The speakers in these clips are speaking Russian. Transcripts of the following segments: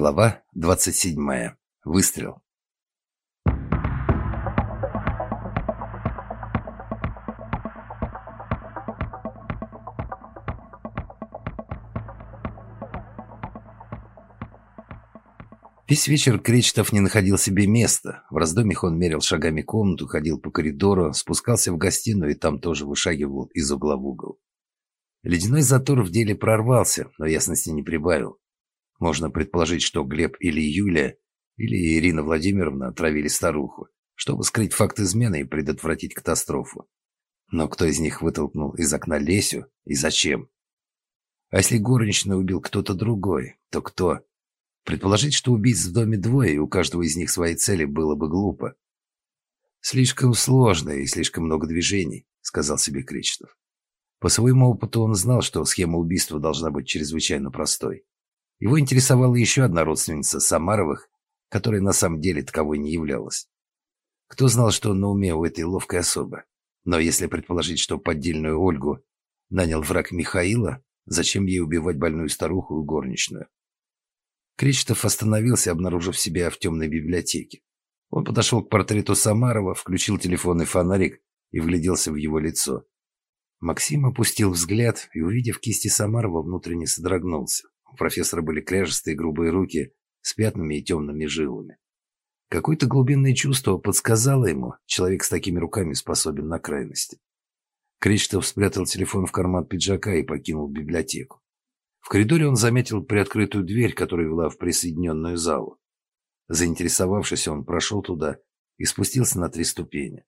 Глава 27. Выстрел. Весь вечер Кречетов не находил себе места. В раздумьях он мерил шагами комнату, ходил по коридору, спускался в гостиную и там тоже вышагивал из угла в угол. Ледяной затор в деле прорвался, но ясности не прибавил. Можно предположить, что Глеб или Юлия, или Ирина Владимировна отравили старуху, чтобы скрыть факт измены и предотвратить катастрофу. Но кто из них вытолкнул из окна Лесю и зачем? А если горничную убил кто-то другой, то кто? Предположить, что убийц в доме двое, и у каждого из них свои цели, было бы глупо. «Слишком сложно и слишком много движений», — сказал себе Кречетов. По своему опыту он знал, что схема убийства должна быть чрезвычайно простой. Его интересовала еще одна родственница Самаровых, которая на самом деле таковой не являлась. Кто знал, что на уме у этой ловкой особы? Но если предположить, что поддельную Ольгу нанял враг Михаила, зачем ей убивать больную старуху и горничную? Кречетов остановился, обнаружив себя в темной библиотеке. Он подошел к портрету Самарова, включил телефонный фонарик и вгляделся в его лицо. Максим опустил взгляд и, увидев кисти Самарова, внутренне содрогнулся. У профессора были кряжестые грубые руки с пятнами и темными жилами. Какое-то глубинное чувство подсказало ему, человек с такими руками способен на крайности. Кречетов спрятал телефон в карман пиджака и покинул библиотеку. В коридоре он заметил приоткрытую дверь, которая вела в присоединенную залу. Заинтересовавшись, он прошел туда и спустился на три ступени.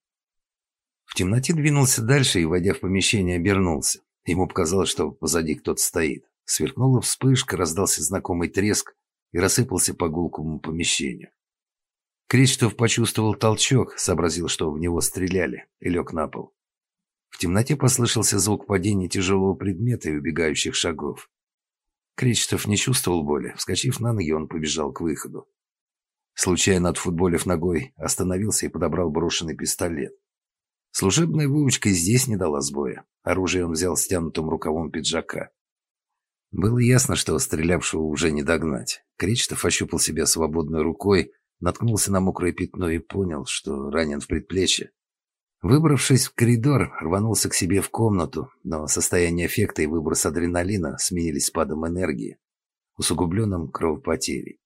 В темноте двинулся дальше и, войдя в помещение, обернулся. Ему показалось, что позади кто-то стоит. Сверкнула вспышка, раздался знакомый треск и рассыпался по гулкому помещению. Кречетов почувствовал толчок, сообразил, что в него стреляли, и лег на пол. В темноте послышался звук падения тяжелого предмета и убегающих шагов. Кречетов не чувствовал боли. Вскочив на ноги, он побежал к выходу. Случайно отфутболив ногой, остановился и подобрал брошенный пистолет. Служебная выучка здесь не дала сбоя. Оружие он взял стянутым рукавом пиджака. Было ясно, что стрелявшего уже не догнать. Кречетов ощупал себя свободной рукой, наткнулся на мокрое пятно и понял, что ранен в предплечье. Выбравшись в коридор, рванулся к себе в комнату, но состояние эффекта и выброс адреналина сменились спадом энергии, усугубленным кровопотерей.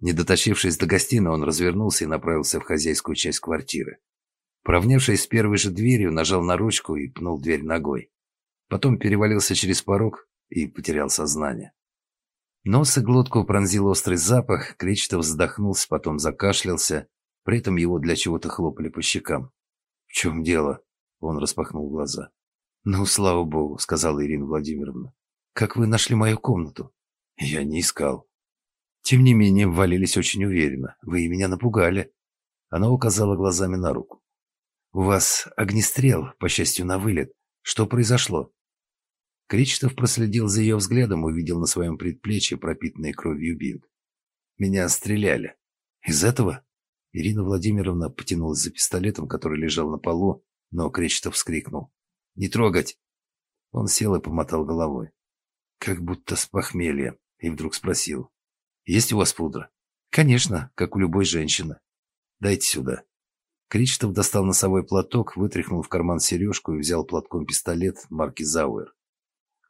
Не дотащившись до гостиной, он развернулся и направился в хозяйскую часть квартиры. Поравнявшись с первой же дверью, нажал на ручку и пнул дверь ногой. Потом перевалился через порог и потерял сознание. Нос и глотку пронзил острый запах, Кречетов вздохнулся, потом закашлялся, при этом его для чего-то хлопали по щекам. «В чем дело?» Он распахнул глаза. «Ну, слава богу», — сказала Ирина Владимировна. «Как вы нашли мою комнату?» «Я не искал». «Тем не менее, ввалились очень уверенно. Вы меня напугали». Она указала глазами на руку. «У вас огнестрел, по счастью, на вылет. Что произошло?» Кречетов проследил за ее взглядом увидел на своем предплечье пропитанный кровью бинт. «Меня стреляли. Из этого?» Ирина Владимировна потянулась за пистолетом, который лежал на полу, но Кречетов вскрикнул. «Не трогать!» Он сел и помотал головой. Как будто с похмелья. И вдруг спросил. «Есть у вас пудра?» «Конечно, как у любой женщины. Дайте сюда». Кречетов достал носовой платок, вытряхнул в карман сережку и взял платком пистолет марки «Зауэр».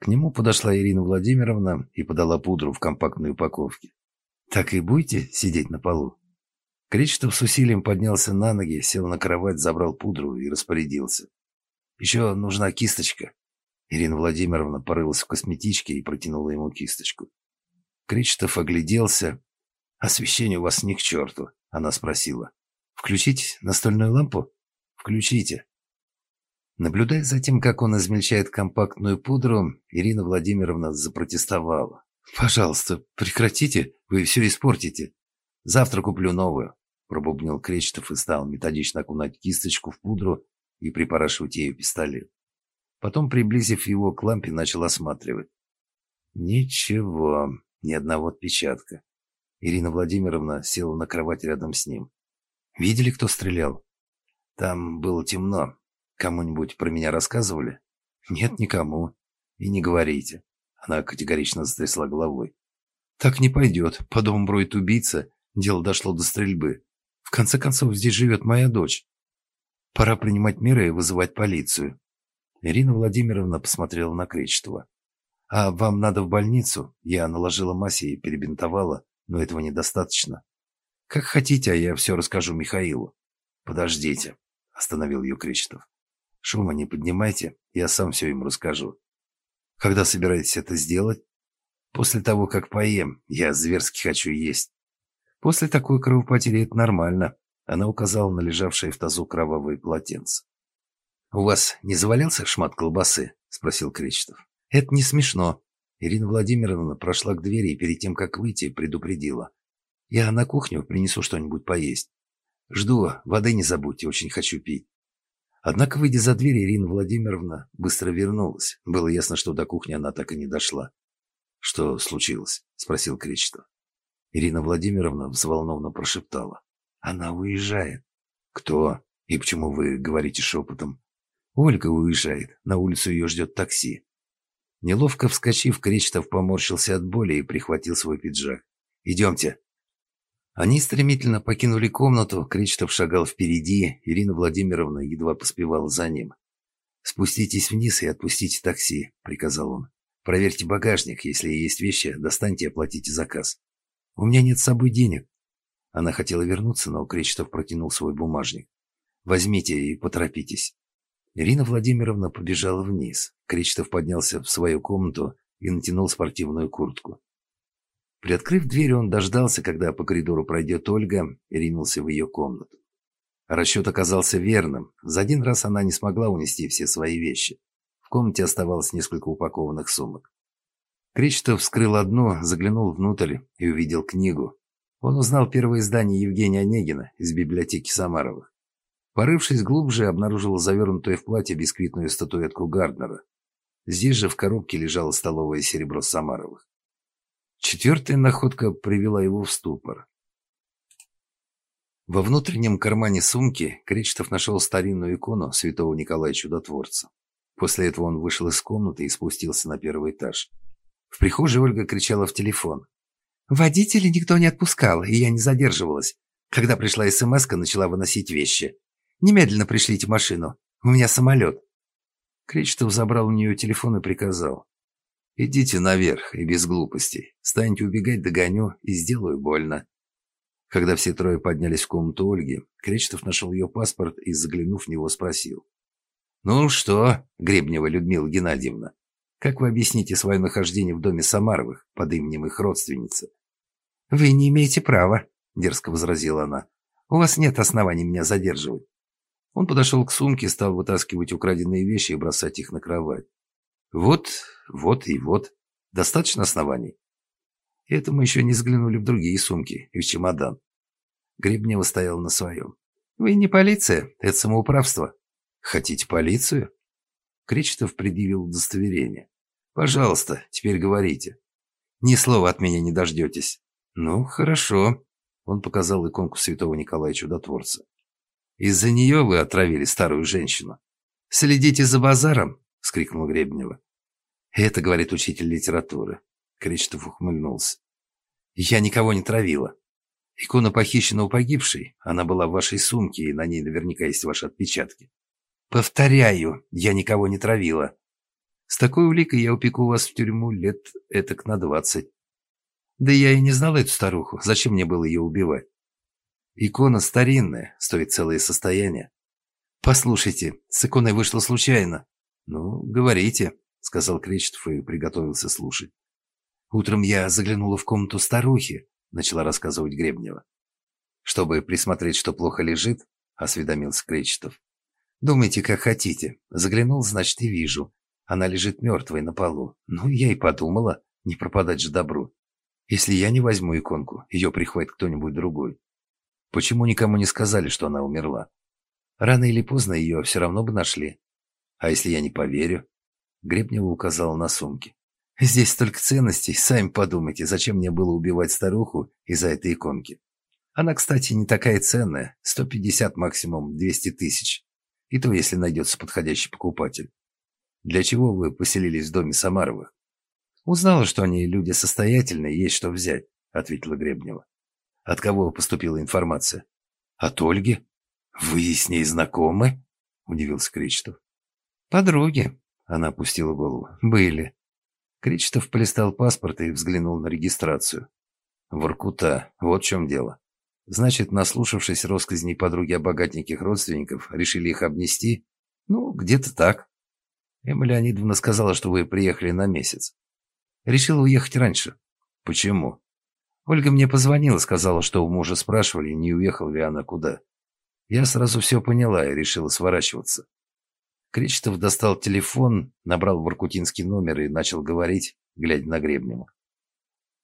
К нему подошла Ирина Владимировна и подала пудру в компактной упаковке. «Так и будете сидеть на полу?» Кречетов с усилием поднялся на ноги, сел на кровать, забрал пудру и распорядился. «Еще нужна кисточка». Ирина Владимировна порылась в косметичке и протянула ему кисточку. Кречетов огляделся. «Освещение у вас не к черту», — она спросила. «Включить настольную лампу?» «Включите». Наблюдая за тем, как он измельчает компактную пудру, Ирина Владимировна запротестовала. «Пожалуйста, прекратите, вы все испортите. Завтра куплю новую пробубнил Кречетов и стал методично окунать кисточку в пудру и припорашивать ею пистолет. Потом, приблизив его к лампе, начал осматривать. Ничего, ни одного отпечатка. Ирина Владимировна села на кровать рядом с ним. Видели, кто стрелял? Там было темно. Кому-нибудь про меня рассказывали? Нет, никому. И не говорите. Она категорично затрясла головой. Так не пойдет. По дому броет убийца. Дело дошло до стрельбы. В конце концов, здесь живет моя дочь. Пора принимать меры и вызывать полицию. Ирина Владимировна посмотрела на Кречетова. «А вам надо в больницу?» Я наложила массе и перебинтовала, но этого недостаточно. «Как хотите, а я все расскажу Михаилу». «Подождите», — остановил ее Кречетов. «Шума не поднимайте, я сам все ему расскажу». «Когда собираетесь это сделать?» «После того, как поем. Я зверски хочу есть». «После такой кровопотери это нормально», — она указала на лежавшее в тазу кровавое полотенце. «У вас не завалился шмат колбасы?» — спросил Кречетов. «Это не смешно». Ирина Владимировна прошла к двери и перед тем, как выйти, предупредила. «Я на кухню принесу что-нибудь поесть. Жду, воды не забудьте, очень хочу пить». Однако, выйдя за дверь, Ирина Владимировна быстро вернулась. Было ясно, что до кухни она так и не дошла. «Что случилось?» — спросил Кречетов. Ирина Владимировна взволнованно прошептала. «Она уезжает». «Кто? И почему вы говорите шепотом?» Ольга уезжает. На улицу ее ждет такси. Неловко вскочив, Кречетов поморщился от боли и прихватил свой пиджак. «Идемте». Они стремительно покинули комнату, Кречетов шагал впереди, Ирина Владимировна едва поспевала за ним. «Спуститесь вниз и отпустите такси», — приказал он. «Проверьте багажник, если есть вещи, достаньте и оплатите заказ». «У меня нет с собой денег». Она хотела вернуться, но Кречетов протянул свой бумажник. «Возьмите и поторопитесь». Ирина Владимировна побежала вниз. Кречетов поднялся в свою комнату и натянул спортивную куртку. Приоткрыв дверь, он дождался, когда по коридору пройдет Ольга, и ринулся в ее комнату. Расчет оказался верным. За один раз она не смогла унести все свои вещи. В комнате оставалось несколько упакованных сумок. Кречетов вскрыл одну, заглянул внутрь и увидел книгу. Он узнал первое издание Евгения Онегина из библиотеки Самаровых. Порывшись глубже, обнаружил завернутую в платье бисквитную статуэтку Гарднера. Здесь же в коробке лежало столовое серебро Самаровых. Четвертая находка привела его в ступор. Во внутреннем кармане сумки Кречетов нашел старинную икону святого Николая Чудотворца. После этого он вышел из комнаты и спустился на первый этаж. В прихожей Ольга кричала в телефон. «Водителя никто не отпускал, и я не задерживалась. Когда пришла смс начала выносить вещи. Немедленно пришлите машину. У меня самолет». Кречетов забрал у нее телефон и приказал. «Идите наверх и без глупостей. Станьте убегать, догоню и сделаю больно». Когда все трое поднялись в комнату Ольги, Кречетов нашел ее паспорт и, заглянув в него, спросил. «Ну что, Гребнева Людмила Геннадьевна, как вы объясните свое нахождение в доме Самаровых под именем их родственницы?» «Вы не имеете права», — дерзко возразила она. «У вас нет оснований меня задерживать. Он подошел к сумке, стал вытаскивать украденные вещи и бросать их на кровать. Вот, вот и вот. Достаточно оснований. это мы еще не взглянули в другие сумки и в чемодан. Гребнева стоял на своем. «Вы не полиция, это самоуправство». «Хотите полицию?» Кречетов предъявил удостоверение. «Пожалуйста, теперь говорите». «Ни слова от меня не дождетесь». «Ну, хорошо». Он показал иконку святого Николая Чудотворца. Из-за нее вы отравили старую женщину. Следите за базаром, вскрикнул Гребнева. Это говорит учитель литературы. Кречетов ухмыльнулся. Я никого не травила. Икона похищена у погибшей. Она была в вашей сумке, и на ней наверняка есть ваши отпечатки. Повторяю, я никого не травила. С такой уликой я упеку вас в тюрьму лет этак на двадцать. Да я и не знала эту старуху. Зачем мне было ее убивать? Икона старинная, стоит целое состояние. Послушайте, с иконой вышло случайно. Ну, говорите, сказал Кречетов и приготовился слушать. Утром я заглянула в комнату старухи, начала рассказывать Гребнева. Чтобы присмотреть, что плохо лежит, осведомился Кречетов. Думайте, как хотите. Заглянул, значит, и вижу. Она лежит мертвой на полу. Ну, я и подумала, не пропадать же добру. Если я не возьму иконку, ее прихватит кто-нибудь другой. Почему никому не сказали, что она умерла? Рано или поздно ее все равно бы нашли. А если я не поверю? Гребнева указал на сумки. Здесь столько ценностей, сами подумайте, зачем мне было убивать старуху из-за этой иконки. Она, кстати, не такая ценная, 150 максимум 200 тысяч. И то, если найдется подходящий покупатель. Для чего вы поселились в доме Самаровых? «Узнала, что они люди состоятельные, есть что взять», — ответила Гребнева. «От кого поступила информация?» «От Ольги». «Вы с ней знакомы?» — удивился Кречетов. «Подруги», — она опустила голову. «Были». Кречетов полистал паспорт и взглянул на регистрацию. «Воркута, вот в чем дело. Значит, наслушавшись россказней подруги о богатеньких родственников, решили их обнести? Ну, где-то так. Эмма Леонидовна сказала, что вы приехали на месяц. Решила уехать раньше. Почему? Ольга мне позвонила, сказала, что у мужа спрашивали, не уехал ли она куда. Я сразу все поняла и решила сворачиваться. Кречетов достал телефон, набрал воркутинский номер и начал говорить, глядя на Гребнева.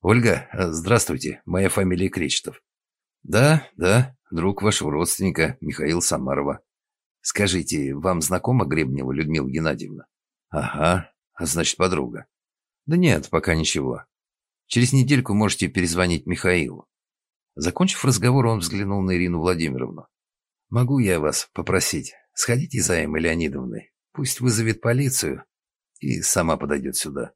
«Ольга, здравствуйте, моя фамилия Кречетов. «Да, да, друг вашего родственника, Михаил Самарова. Скажите, вам знакома Гребнева Людмила Геннадьевна?» «Ага, а значит, подруга». «Да нет, пока ничего. Через недельку можете перезвонить Михаилу». Закончив разговор, он взглянул на Ирину Владимировну. «Могу я вас попросить, сходите за Эммой Леонидовной, пусть вызовет полицию и сама подойдет сюда».